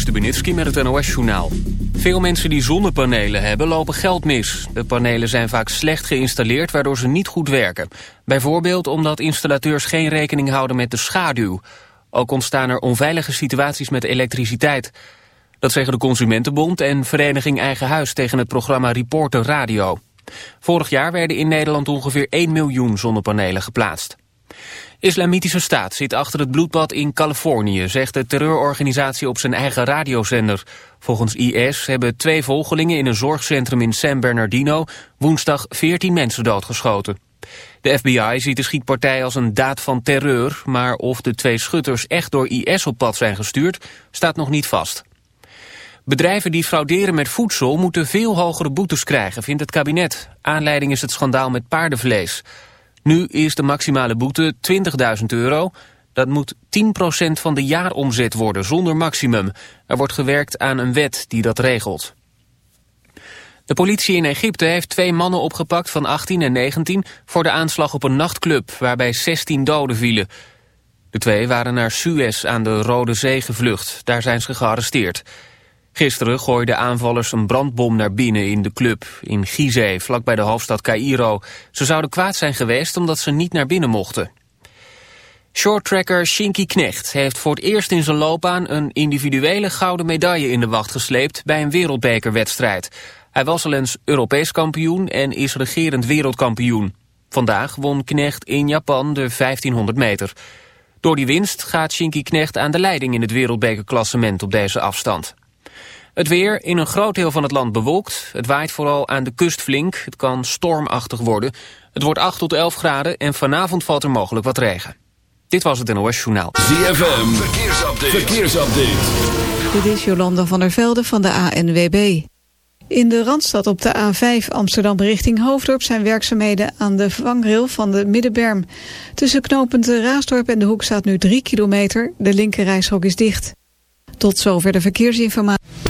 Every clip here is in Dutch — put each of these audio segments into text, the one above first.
Stubenitski met het NOS-journaal. Veel mensen die zonnepanelen hebben lopen geld mis. De panelen zijn vaak slecht geïnstalleerd waardoor ze niet goed werken. Bijvoorbeeld omdat installateurs geen rekening houden met de schaduw. Ook ontstaan er onveilige situaties met elektriciteit. Dat zeggen de Consumentenbond en Vereniging Eigen Huis tegen het programma Reporter Radio. Vorig jaar werden in Nederland ongeveer 1 miljoen zonnepanelen geplaatst. Islamitische Staat zit achter het bloedbad in Californië, zegt de terreurorganisatie op zijn eigen radiozender. Volgens IS hebben twee volgelingen in een zorgcentrum in San Bernardino woensdag 14 mensen doodgeschoten. De FBI ziet de schietpartij als een daad van terreur, maar of de twee schutters echt door IS op pad zijn gestuurd, staat nog niet vast. Bedrijven die frauderen met voedsel moeten veel hogere boetes krijgen, vindt het kabinet. Aanleiding is het schandaal met paardenvlees. Nu is de maximale boete 20.000 euro. Dat moet 10% van de jaaromzet worden, zonder maximum. Er wordt gewerkt aan een wet die dat regelt. De politie in Egypte heeft twee mannen opgepakt van 18 en 19... voor de aanslag op een nachtclub, waarbij 16 doden vielen. De twee waren naar Suez aan de Rode Zee gevlucht. Daar zijn ze gearresteerd. Gisteren gooiden aanvallers een brandbom naar binnen in de club in Gizeh, vlakbij de hoofdstad Cairo. Ze zouden kwaad zijn geweest omdat ze niet naar binnen mochten. Shorttracker Shinky Knecht heeft voor het eerst in zijn loopbaan een individuele gouden medaille in de wacht gesleept bij een wereldbekerwedstrijd. Hij was al eens Europees kampioen en is regerend wereldkampioen. Vandaag won Knecht in Japan de 1500 meter. Door die winst gaat Shinky Knecht aan de leiding in het wereldbekerklassement op deze afstand. Het weer in een groot deel van het land bewolkt. Het waait vooral aan de kust flink. Het kan stormachtig worden. Het wordt 8 tot 11 graden en vanavond valt er mogelijk wat regen. Dit was het NOS Journaal. ZFM, verkeersupdate. verkeersupdate. Dit is Jolanda van der Velde van de ANWB. In de Randstad op de A5 Amsterdam richting Hoofddorp... zijn werkzaamheden aan de vangrail van de Middenberm. Tussen knooppunt Raasdorp en de Hoek staat nu 3 kilometer. De linkerrijstrook is dicht. Tot zover de verkeersinformatie.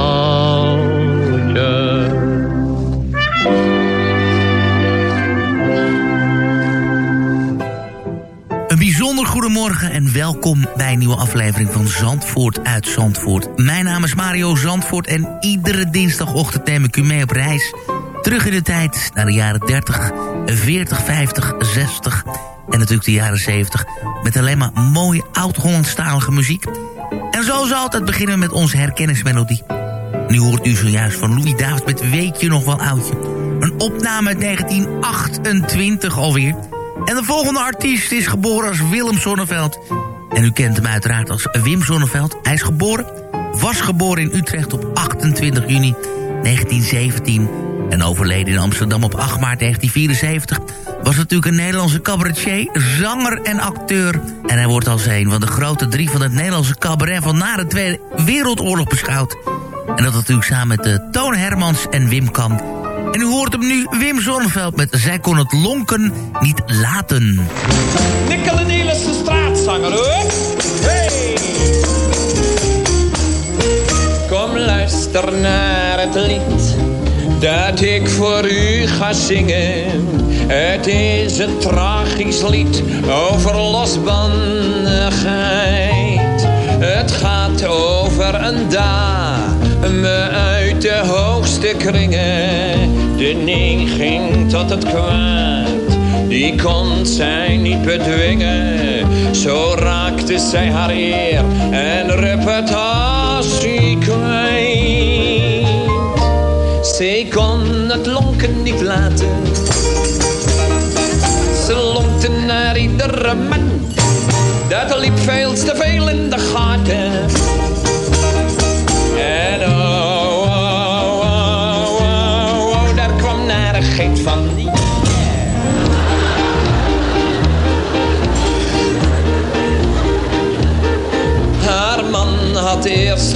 Welkom bij een nieuwe aflevering van Zandvoort uit Zandvoort. Mijn naam is Mario Zandvoort en iedere dinsdagochtend neem ik u mee op reis. Terug in de tijd naar de jaren 30, 40, 50, 60 en natuurlijk de jaren 70... met alleen maar mooie oud-Hollandstalige muziek. En zoals altijd beginnen we met onze herkenningsmelodie. Nu hoort u zojuist van Louis David met Weet je nog wel oudje. Een opname uit 1928 alweer... En de volgende artiest is geboren als Willem Zonneveld. En u kent hem uiteraard als Wim Zonneveld. Hij is geboren, was geboren in Utrecht op 28 juni 1917... en overleden in Amsterdam op 8 maart 1974... was natuurlijk een Nederlandse cabaretier, zanger en acteur. En hij wordt als een van de grote drie van het Nederlandse cabaret... van na de Tweede Wereldoorlog beschouwd. En dat natuurlijk samen met uh, Toon Hermans en Wim Kamp... En u hoort hem nu, Wim Zonneveld met Zij kon het lonken niet laten. Nikkele Nielissen straatzanger hoor. Hey! Kom luister naar het lied dat ik voor u ga zingen. Het is een tragisch lied over losbandigheid. Het gaat over een dame uit de hoogste kringen. De neiging tot het kwaad, die kon zij niet bedwingen. Zo raakte zij haar eer en reputatie kwijt. Zij kon het lonken niet laten. Ze lonkte naar iedere man. Dat liep veel te veel in de gaten. En oh, oh, oh, oh, oh, daar kwam narigheid van.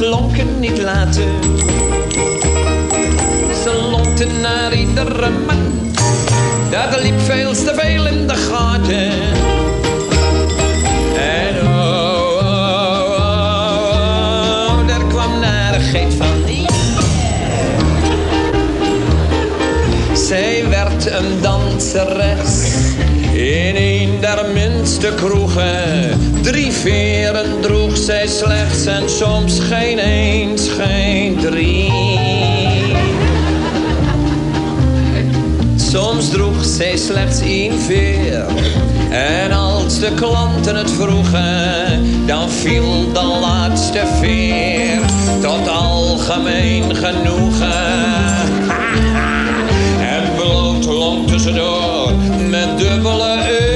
lonken niet laten. Ze lonkte naar iedere man. Dat liep veel te veel in de gaten. En oh, oh, oh, oh, daar kwam narigheid van. Zij werd een danseres in een der minste kroegen. Drie veren droeg zij slechts en soms geen eens, geen drie. Soms droeg zij slechts één veer. En als de klanten het vroegen, dan viel de laatste veer tot algemeen genoegen. En bloot long tussendoor met dubbele energie.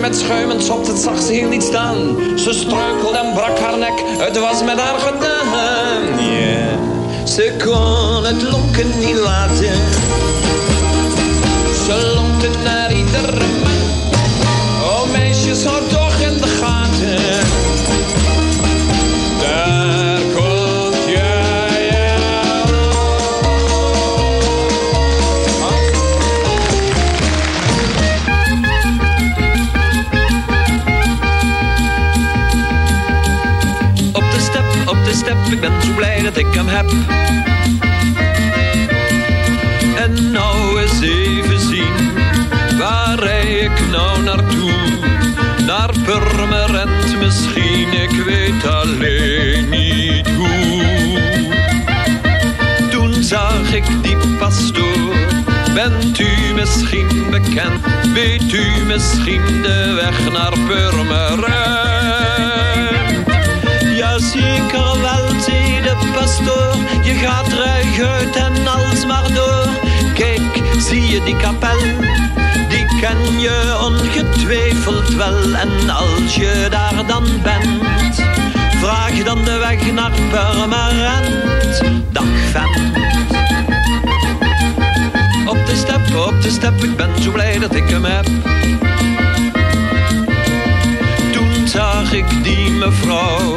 Met schuimend sop, dat zag ze heel niet staan. Ze struikelde en brak haar nek, het was met haar gedaan. Yeah. Ze kon het lonken niet laten. Ze lonkte naar iedere man. Oh meisjes, houd toch dat ik hem heb. En nou eens even zien, waar rij ik nou naartoe? Naar Purmerend misschien, ik weet alleen niet hoe. Toen zag ik die pastoor, bent u misschien bekend? Weet u misschien de weg naar Purmerend? Ja, zeker wel, pastoor. Je gaat ruig uit en alsmaar door. Kijk, zie je die kapel? Die ken je ongetwijfeld wel. En als je daar dan bent, vraag dan de weg naar Purmerend. Dag vent. Op de step, op de step, ik ben zo blij dat ik hem heb. Zag ik die mevrouw,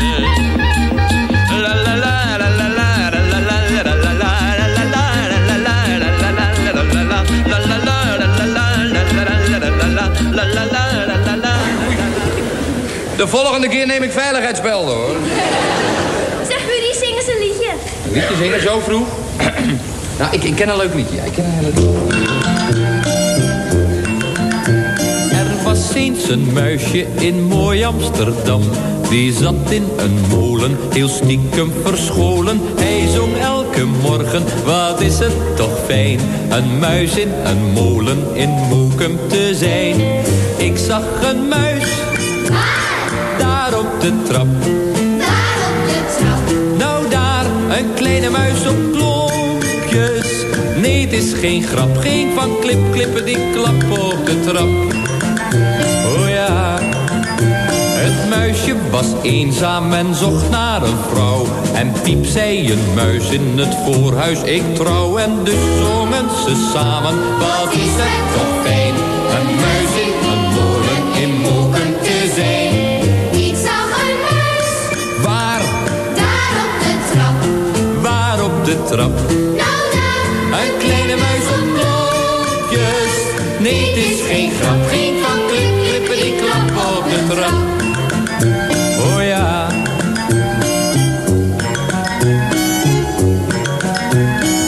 Volgende keer neem ik veiligheidsbelden, hoor. Zeg, Rudy, zing eens een liedje. Een liedje zingen zo vroeg? nou, ik, ik ken een leuk liedje. Ja, ik ken een heel leuk liedje. Er was eens een muisje in mooi Amsterdam. Die zat in een molen, heel stiekem verscholen. Hij zong elke morgen, wat is het toch fijn. Een muis in een molen in Moekum te zijn. Ik zag een muis, daar op de trap. Nou daar, een kleine muis op klompjes. Nee, het is geen grap, geen van klip, klippen die klap op de trap. Oh ja, het muisje was eenzaam en zocht naar een vrouw. En piep zei een muis in het voorhuis, ik trouw. En dus zongen ze samen, wat is het toch fijn. Een muis in een trap? Nou daar, Een kleine muis op. Nee, het is geen grap, geen van klip, klippen die klap op de trap. Oh ja.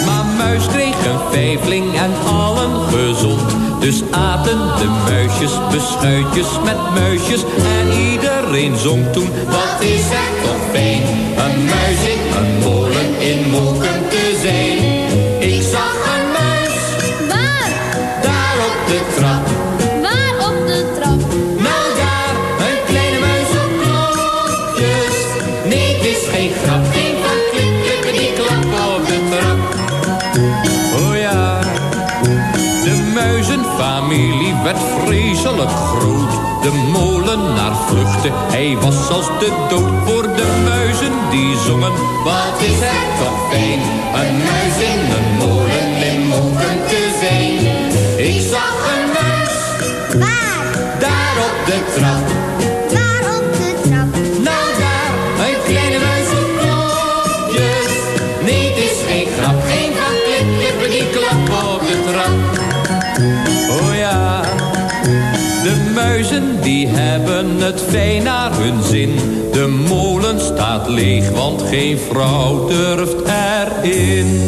Maar muis kreeg een vijfling en allen gezond. Dus aten de muisjes beschuitjes met muisjes. En iedereen zong toen, wat is het toch fijn. Een muis in een molen in Moken hij was als de dood voor de muizen die zongen. Wat is het toch fijn, een muis in een molen die hebben het fijn naar hun zin. De molen staat leeg, want geen vrouw durft erin.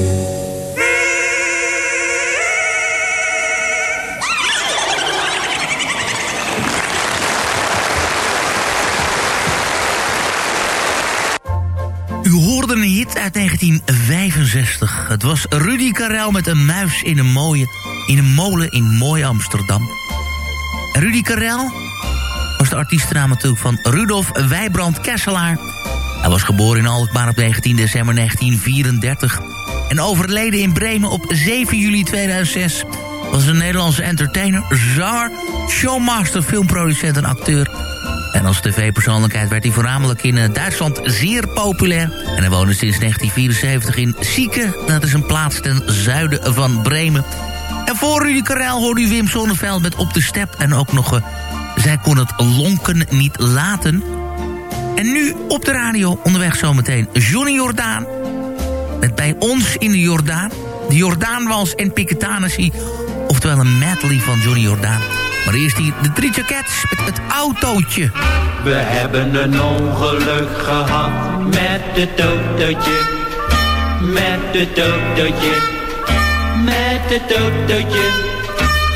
U hoorde een hit uit 1965. Het was Rudy Karel met een muis in een, mooie, in een molen in mooi Amsterdam. Rudy Karel de natuurlijk van Rudolf Wijbrand Kesselaar. Hij was geboren in Alkmaar op 19 december 1934... en overleden in Bremen op 7 juli 2006... was een Nederlandse entertainer, zanger, showmaster, filmproducent en acteur... En als tv-persoonlijkheid werd hij voornamelijk in eh, Duitsland zeer populair. En hij woonde sinds 1974 in Sieke. Dat is een plaats ten zuiden van Bremen. En voor Rudy Karel hoorde u Wim Sonneveld met Op de Step. En ook nog, eh, zij kon het lonken niet laten. En nu op de radio onderweg zometeen Johnny Jordaan. Met bij ons in de Jordaan. De Jordaanwals en Piketanessie. Oftewel een medley van Johnny Jordaan. Maar eerst hier de drie Cats met het autootje. We hebben een ongeluk gehad met het autootje. Met het autootje. Met het autootje.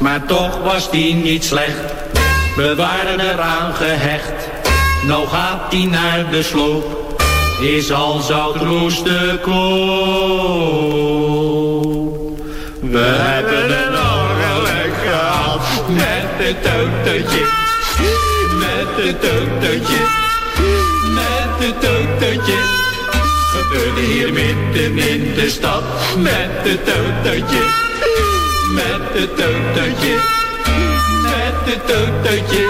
Maar toch was die niet slecht, we waren eraan gehecht. Nou gaat die naar de sloop, is al zout de koop. We hebben een ongeluk gehad met het autootje, met het autootje, met het autootje. Gebeurde hier midden in de stad met het autootje, met het autootje, met het autootje.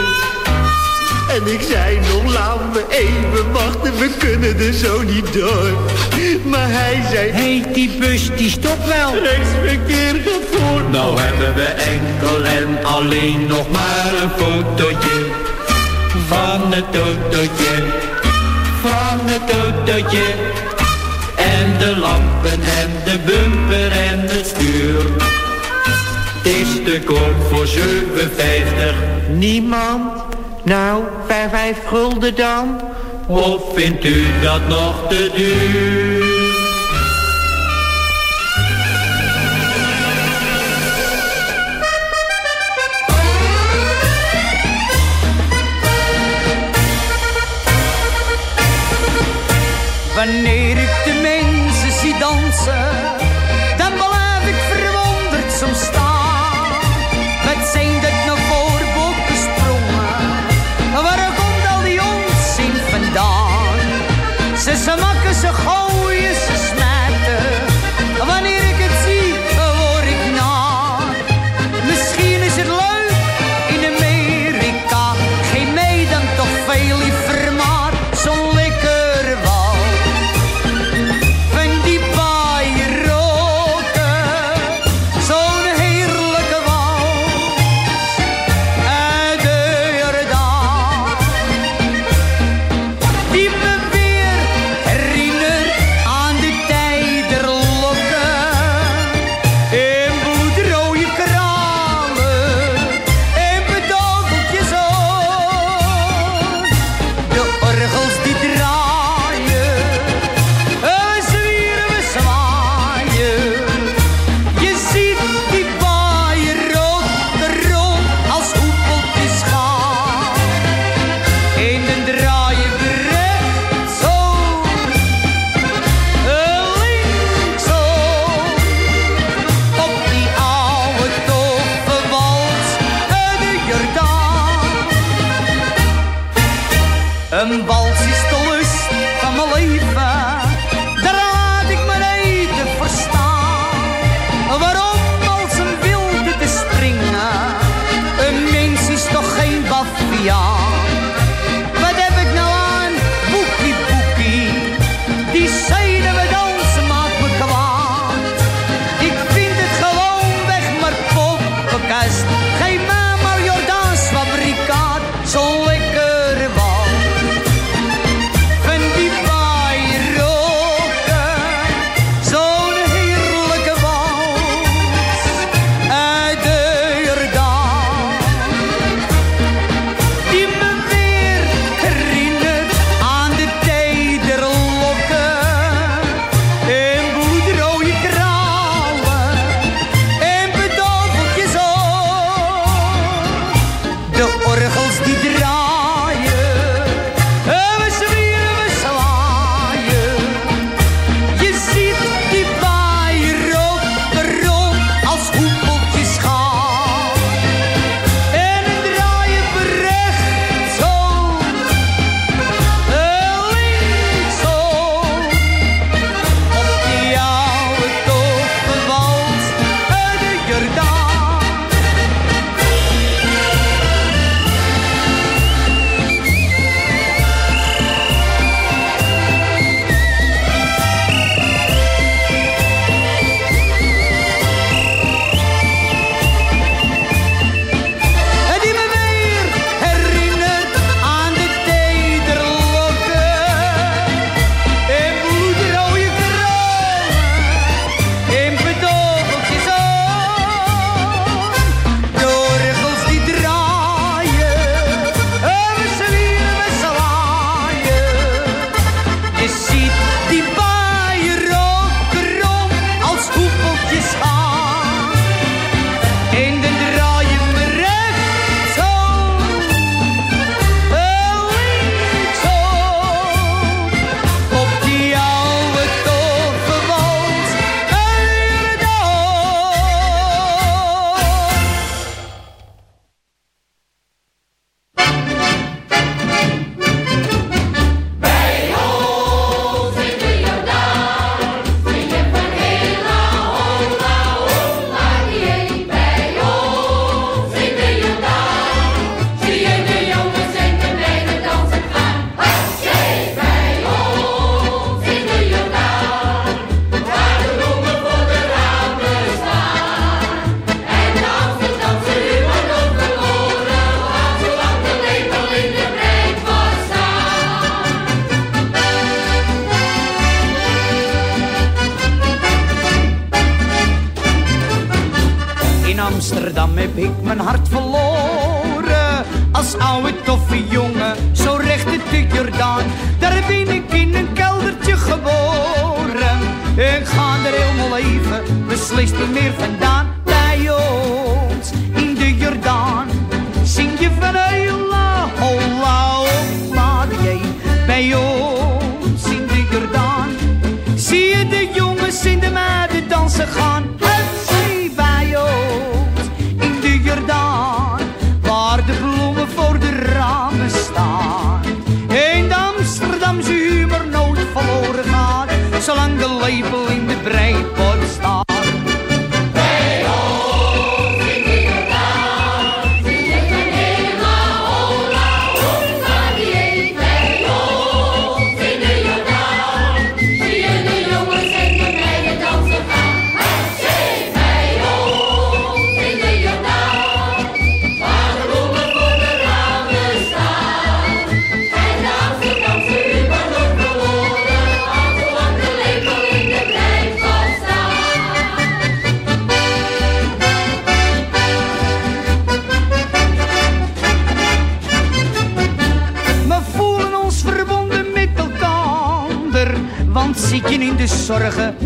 En ik zei nog, laat me even wachten, we kunnen er zo niet door. Maar hij zei, heet die bus, die stopt wel. Rechtsverkeer gaat voor. Nou hebben we enkel en alleen nog maar een fotootje van het autootje, van het autootje. En de lampen en de bumper en het stuur. Is te koop voor 7,50. Niemand? Nou, vijf, vijf gulden dan? Of vindt u dat nog te duur?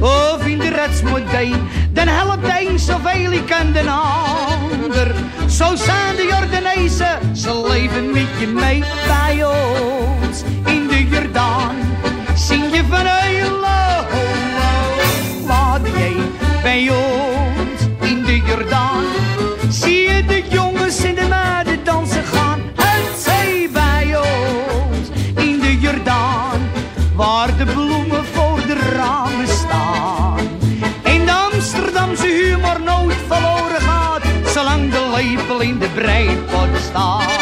Of in de retsmodee, dan helpt de een zoveel ik aan de ander. Zo zijn de Jordanezen, ze leven met je mee bij ons in de Jordaan. Zing je van de breipot staat.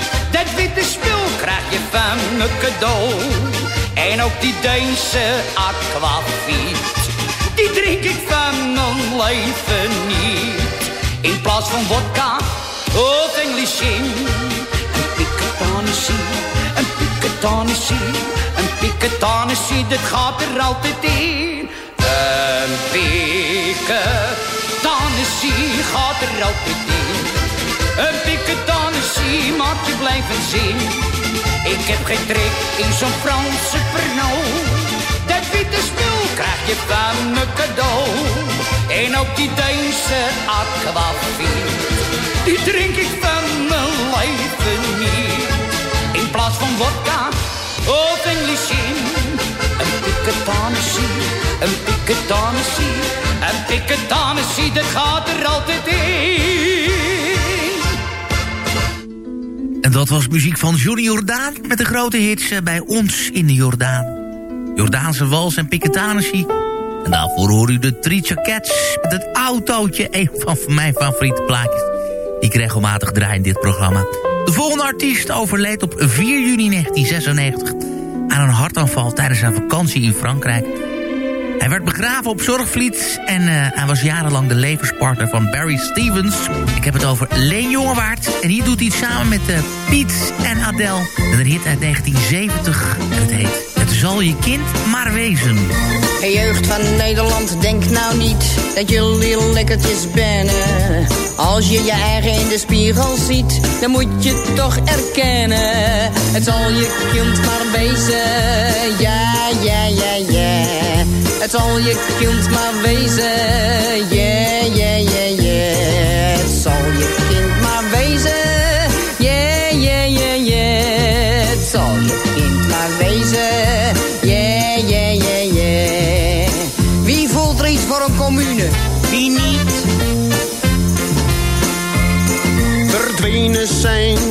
Dat witte spul krijg je van me cadeau. En ook die Deense aquavit. Die drink ik van mijn leven niet. In plaats van vodka of gin. Een piketanissie, een piketanissie, een piketanissie. Dat gaat er altijd in. Een piketanissie gaat er altijd in. Een piketanissie maakt je blijven zin. Ik heb geen trek in zo'n Franse Pernod. Dat witte spul krijg je van me cadeau. En ook die Deense aquavit. Die drink ik van mijn leven niet. In plaats van vodka of English gin. Een piketanissie, een piketanissie, een piketanissie, dat gaat er altijd in. Dat was muziek van Johnny Jordaan met de grote hits eh, bij ons in de Jordaan. Jordaanse wals en piketanissie. En daarvoor hoor u de Cats met het autootje. Een van mijn favoriete plaatjes. Die ik regelmatig draai in dit programma. De volgende artiest overleed op 4 juni 1996 aan een hartaanval tijdens zijn vakantie in Frankrijk. Hij werd begraven op Zorgvliet en uh, hij was jarenlang de levenspartner van Barry Stevens. Ik heb het over Leen Jongewaard. En hier doet hij het samen met uh, Piet en Adele. Met een hit uit 1970 en het heet Het zal je kind maar wezen. Hey jeugd van Nederland, denk nou niet dat jullie lekkertjes bennen. Als je je eigen in de spiegel ziet, dan moet je toch erkennen. Het zal je kind maar wezen, ja, ja, ja, ja. Het zal je kind maar wezen, yeah, yeah, yeah, yeah.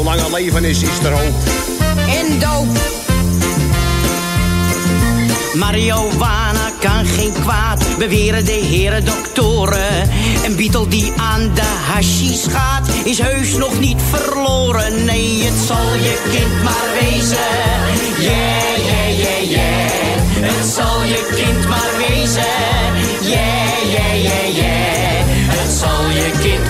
Zolang er leven is, is er hoop. En doop. Marihuana kan geen kwaad, beweren de heren doktoren. Een beetle die aan de hashies gaat, is heus nog niet verloren. Nee, het zal je kind maar wezen. Yeah, yeah, yeah, yeah. Het zal je kind maar wezen. Yeah, yeah, yeah, yeah. Het zal je kind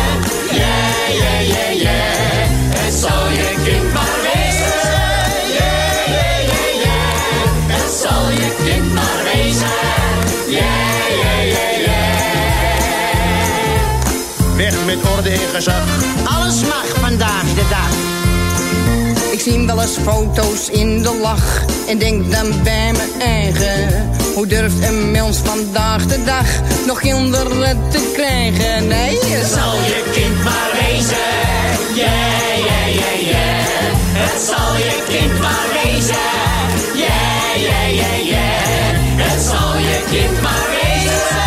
Yeah, yeah, yeah. Het zal je kind maar wezen. Yeah, yeah, yeah, yeah. Het zal je kind maar wezen. Yeah, yeah, yeah, yeah. Weg met orde en gezag. Alles mag vandaag de dag. Zie wel eens foto's in de lach en denk dan bij mijn eigen. Hoe durft een mens vandaag de dag nog kinderen te krijgen? Nee, het zal je kind maar wezen. Yeah, yeah, yeah, yeah. Het zal je kind maar wezen. Yeah, yeah, yeah, yeah. Het zal je kind maar wezen.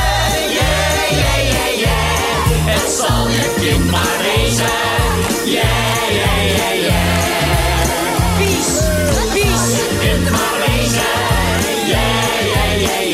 Yeah, yeah, yeah, yeah. Het zal je kind maar wezen. Yeah, yeah. Kind maar wezen. Yeah, yeah, yeah, yeah.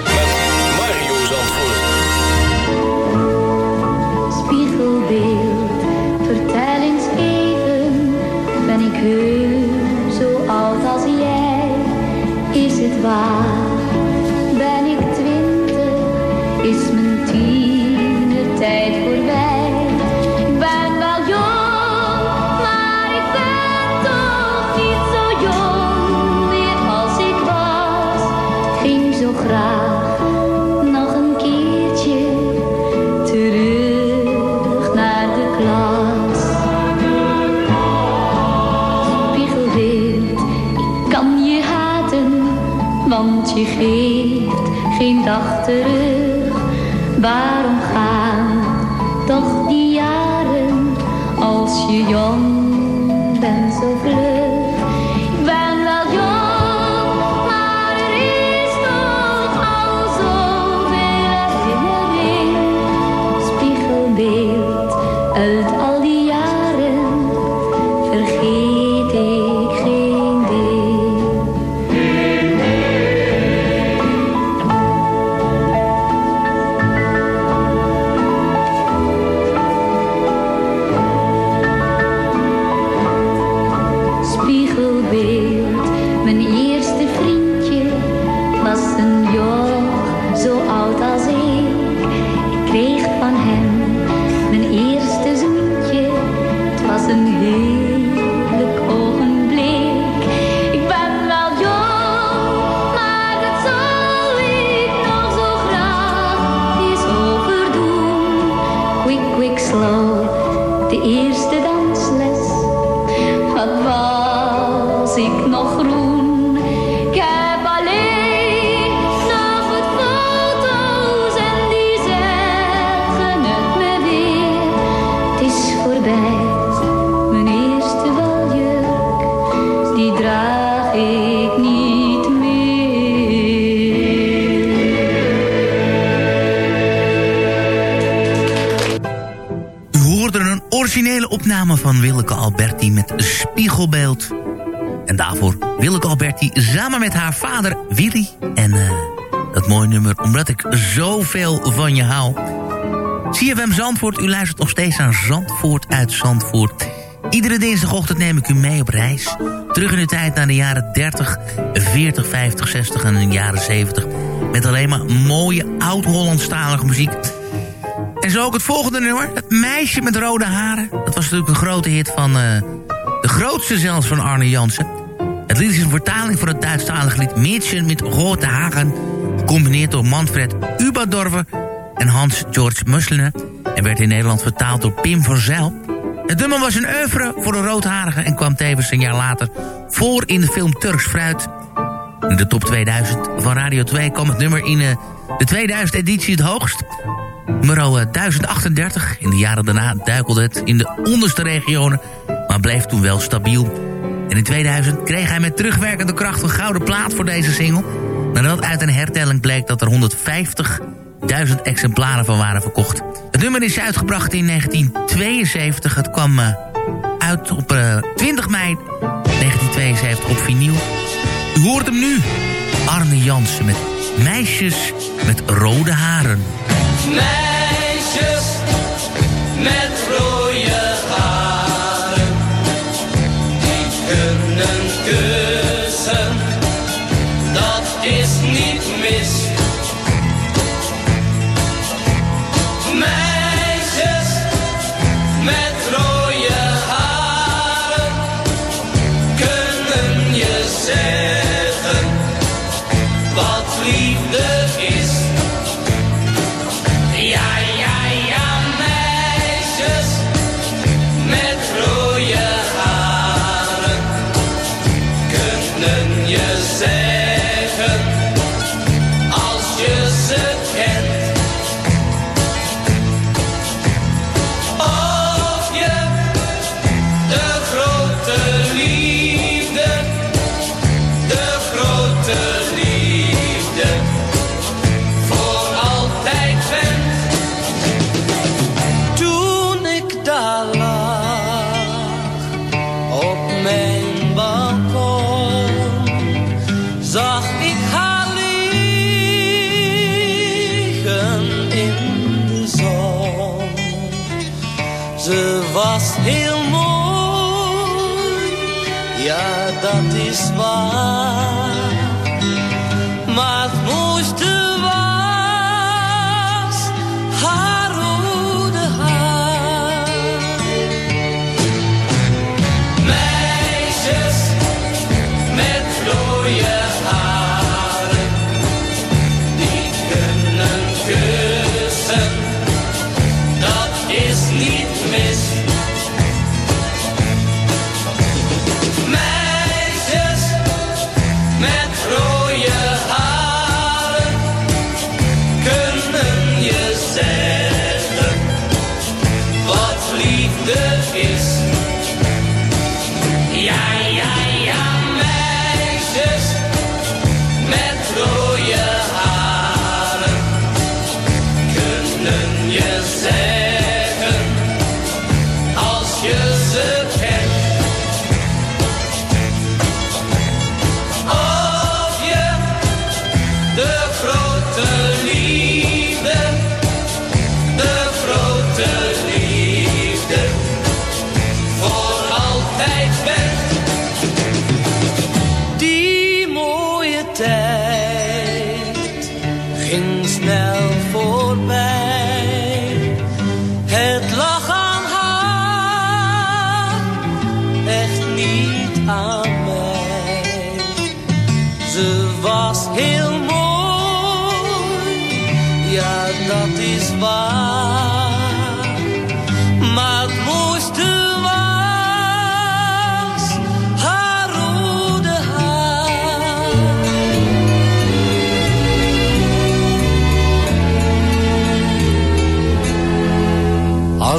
opname van Willeke Alberti met Spiegelbeeld. En daarvoor Willeke Alberti samen met haar vader Willy. En eh, dat mooie nummer, omdat ik zoveel van je hou. CFM Zandvoort, u luistert nog steeds aan Zandvoort uit Zandvoort. Iedere dinsdagochtend neem ik u mee op reis. Terug in de tijd naar de jaren 30, 40, 50, 60 en de jaren 70. Met alleen maar mooie oud-Hollandstalige muziek. En zo ook het volgende nummer. Het meisje met rode haren. Was natuurlijk een grote hit van... eh, de grootste zelfs van Arne Jansen. Het lied is een vertaling van het Duitsstalige lied Mädchen met Rote Hagen. Gecombineerd door Manfred Ubadorver en Hans-George Musselner. En werd in Nederland vertaald door Pim van Zijl. Het nummer was een oeuvre voor de roodharige... en kwam tevens een jaar later voor in de film Turks Fruit. In de top 2000 van Radio 2 kwam het nummer in eh, de 2000 editie het hoogst. Nummer eh, 1038. In de jaren daarna duikelde het in de onderste regionen... maar bleef toen wel stabiel. En in 2000 kreeg hij met terugwerkende kracht een gouden plaat voor deze single... nadat uit een hertelling bleek dat er 150.000 exemplaren van waren verkocht. Het nummer is uitgebracht in 1972. Het kwam eh, uit op eh, 20 mei 1972 op vinyl. U hoort hem nu. Arne Jansen met Meisjes met rode haren. Dat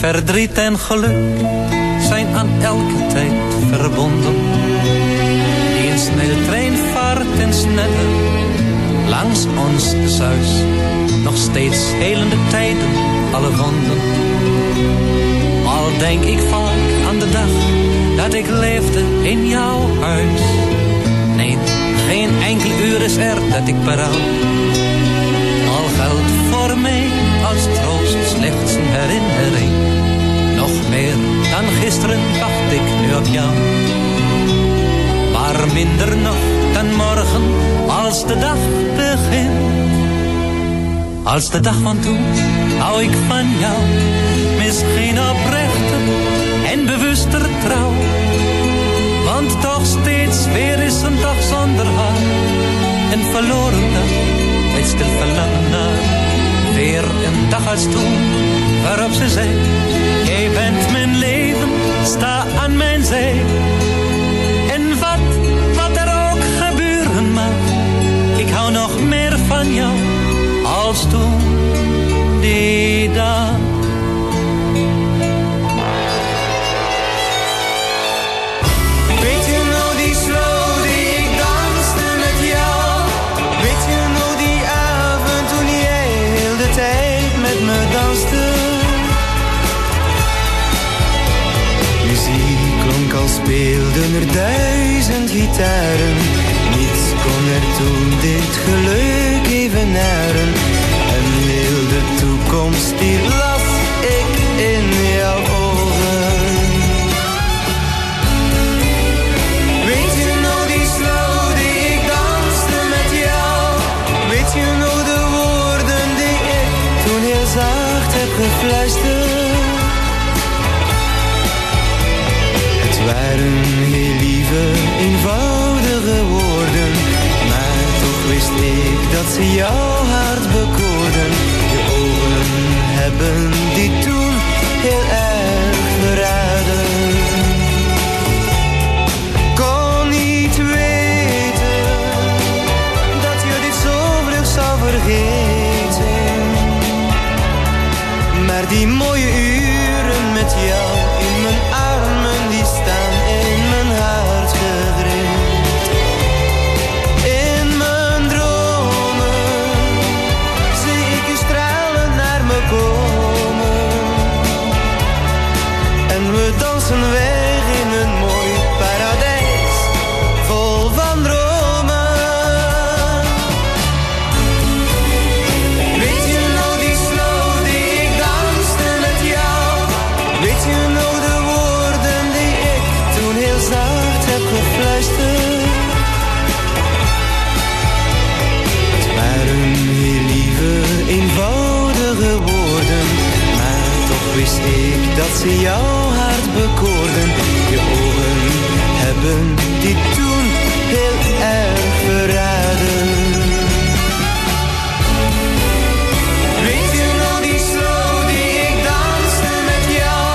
Verdriet en geluk zijn aan elke tijd verbonden. Die een snelle trein vaart en sneller langs ons zuis. Nog steeds helende tijden, alle wonden. Al denk ik vaak aan de dag dat ik leefde in jouw huis. Nee, geen enkel uur is er dat ik berouw. Voor mij als troost slechts een herinnering. Nog meer dan gisteren wacht ik nu op jou. Maar minder nog dan morgen als de dag begint. Als de dag van toen hou ik van jou. Misschien oprechter en bewuster trouw. Want toch steeds weer is een dag zonder haar. Een verloren dag met stil verlangen. Weer een dag als toen waarop ze zei. Jij bent mijn leven, sta aan mijn zij. En wat, wat er ook gebeuren mag. Ik hou nog meer van jou als toen die dag. Speelden er duizend gitaren. Niets kon er toen dit geluk evenaren. En heel de toekomst die las ik in jouw ogen. Weet je nog die slow die ik danste met jou? Weet je nog de woorden die ik toen heel zacht heb gefluisterd? Waren heel lieve, eenvoudige woorden, maar toch wist ik dat ze jouw hart bekoorden. Je ogen hebben die toen heel erg verraden kon niet weten dat je dit zo vlug zou vergeten. Maar die mooie uren ze jouw hart bekoorden. Je ogen hebben die toen heel erg verraden. Weet je nog die slow die ik danste met jou?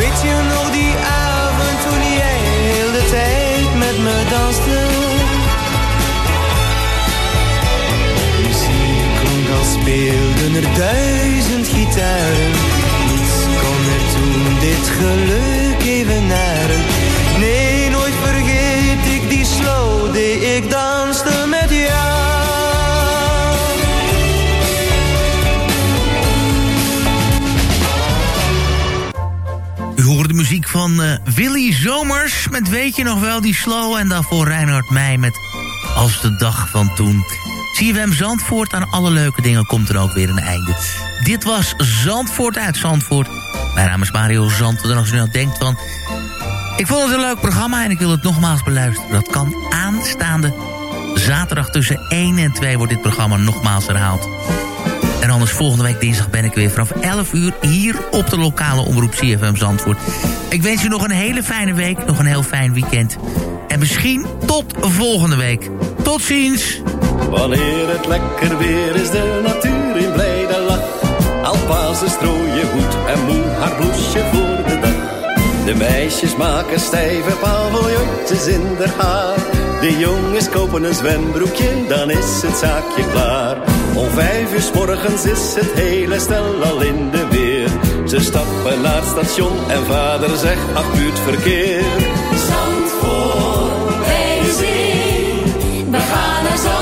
Weet je nog die avond toen jij heel de tijd met me danste? Muziek klonk als speelden er duizend geluk evenaren. Nee, nooit vergeet ik die slow die ik danste met jou. U hoort de muziek van eh, Willy Zomers met Weet je nog wel die slow... en daarvoor Reinhard Meij met Als de dag van toen. CFM Zandvoort, aan alle leuke dingen komt er ook weer een einde. Dit was Zandvoort uit Zandvoort. Mijn naam is Mario Zandvoort en als u nou denkt van... Ik vond het een leuk programma en ik wil het nogmaals beluisteren. Dat kan aanstaande zaterdag tussen 1 en 2 wordt dit programma nogmaals herhaald. En anders volgende week dinsdag ben ik weer vanaf 11 uur hier op de lokale omroep CFM Zandvoort. Ik wens u nog een hele fijne week, nog een heel fijn weekend. En misschien tot volgende week. Tot ziens! Wanneer het lekker weer is, de natuur in lach. Alpazen strooien goed en moe haar bloesje voor de dag. De meisjes maken stijve paviljoentjes in haar haar. De jongens kopen een zwembroekje, dan is het zaakje klaar. Om vijf uur s morgens is het hele stel al in de weer. Ze stappen naar het station en vader zegt, ach verkeer. Zandvoort de zee. We gaan naar Zandvoort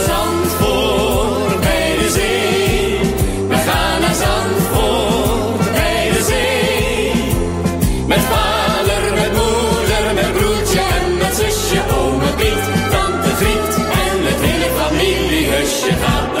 familiehusje gaat naar